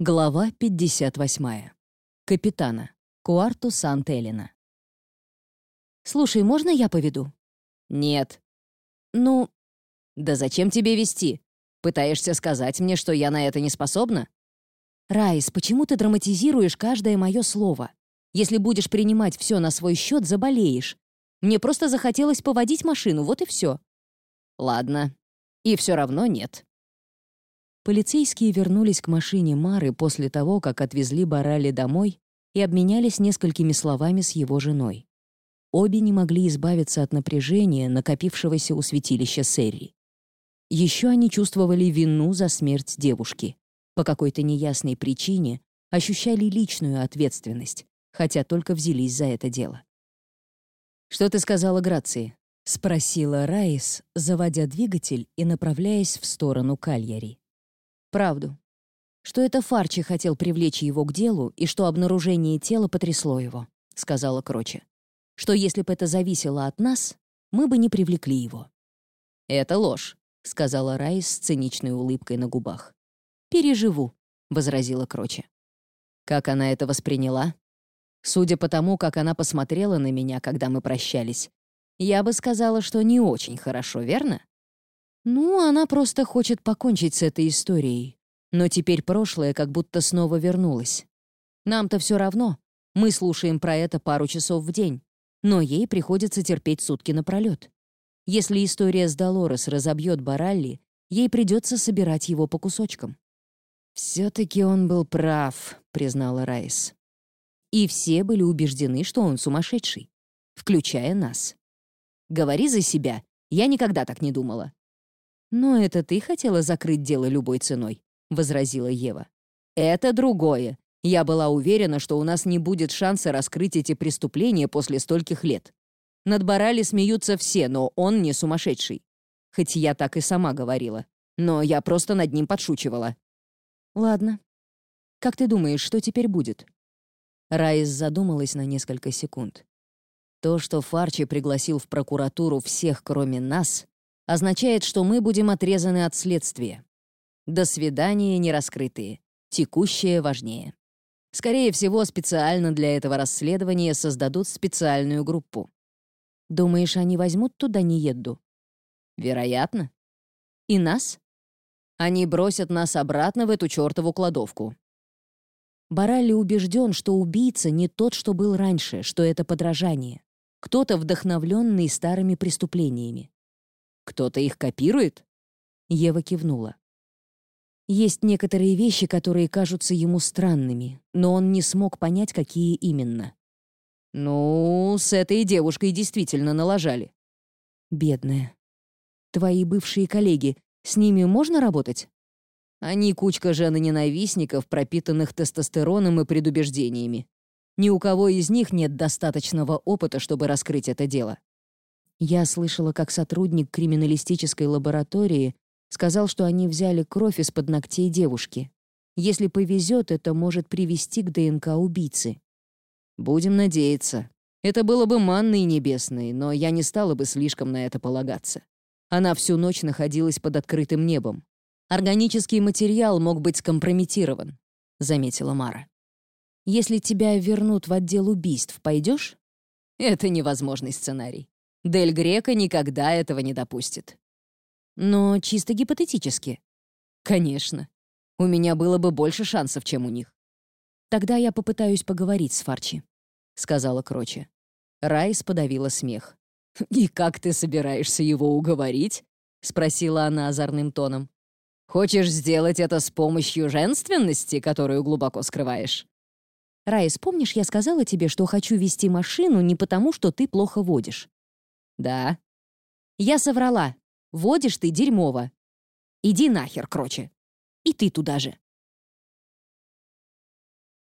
Глава 58. Капитана. Куарту Сант-Элена. «Слушай, можно я поведу?» «Нет». «Ну...» «Да зачем тебе вести? Пытаешься сказать мне, что я на это не способна?» «Райс, почему ты драматизируешь каждое мое слово? Если будешь принимать все на свой счет, заболеешь. Мне просто захотелось поводить машину, вот и все». «Ладно. И все равно нет». Полицейские вернулись к машине Мары после того, как отвезли Барали домой и обменялись несколькими словами с его женой. Обе не могли избавиться от напряжения, накопившегося у святилища Серри. Еще они чувствовали вину за смерть девушки. По какой-то неясной причине ощущали личную ответственность, хотя только взялись за это дело. «Что ты сказала Грации?» — спросила Райс, заводя двигатель и направляясь в сторону Кальяри. Правду. Что это Фарчи хотел привлечь его к делу и что обнаружение тела потрясло его, сказала Кроче. Что если бы это зависело от нас, мы бы не привлекли его. «Это ложь», — сказала Райс с циничной улыбкой на губах. «Переживу», — возразила Кроче. Как она это восприняла? Судя по тому, как она посмотрела на меня, когда мы прощались, я бы сказала, что не очень хорошо, верно? Ну, она просто хочет покончить с этой историей. Но теперь прошлое как будто снова вернулось. Нам-то все равно. Мы слушаем про это пару часов в день. Но ей приходится терпеть сутки напролет. Если история с Долорес разобьет Баралли, ей придется собирать его по кусочкам. «Все-таки он был прав», — признала Райс. И все были убеждены, что он сумасшедший, включая нас. «Говори за себя. Я никогда так не думала. «Но это ты хотела закрыть дело любой ценой», — возразила Ева. «Это другое. Я была уверена, что у нас не будет шанса раскрыть эти преступления после стольких лет. Над Барали смеются все, но он не сумасшедший. Хоть я так и сама говорила. Но я просто над ним подшучивала». «Ладно. Как ты думаешь, что теперь будет?» Райс задумалась на несколько секунд. То, что Фарчи пригласил в прокуратуру всех, кроме нас, означает, что мы будем отрезаны от следствия. До свидания, нераскрытые. Текущее важнее. Скорее всего, специально для этого расследования создадут специальную группу. Думаешь, они возьмут туда Ниедду? Вероятно. И нас? Они бросят нас обратно в эту чертову кладовку. Баралли убежден, что убийца не тот, что был раньше, что это подражание. Кто-то, вдохновленный старыми преступлениями. Кто-то их копирует?» Ева кивнула. Есть некоторые вещи, которые кажутся ему странными, но он не смог понять, какие именно. «Ну, с этой девушкой действительно налажали». «Бедная. Твои бывшие коллеги, с ними можно работать?» Они кучка жены-ненавистников, пропитанных тестостероном и предубеждениями. Ни у кого из них нет достаточного опыта, чтобы раскрыть это дело. Я слышала, как сотрудник криминалистической лаборатории сказал, что они взяли кровь из-под ногтей девушки. Если повезет, это может привести к ДНК убийцы. Будем надеяться. Это было бы манной небесной, но я не стала бы слишком на это полагаться. Она всю ночь находилась под открытым небом. Органический материал мог быть скомпрометирован, заметила Мара. Если тебя вернут в отдел убийств, пойдешь? Это невозможный сценарий. Дель Грека никогда этого не допустит. Но чисто гипотетически. Конечно. У меня было бы больше шансов, чем у них. Тогда я попытаюсь поговорить с Фарчи, сказала Кроче. Райс подавила смех. «И как ты собираешься его уговорить?» — спросила она озорным тоном. «Хочешь сделать это с помощью женственности, которую глубоко скрываешь?» «Райс, помнишь, я сказала тебе, что хочу вести машину не потому, что ты плохо водишь? «Да». «Я соврала. Водишь ты дерьмово. Иди нахер, кроче. И ты туда же».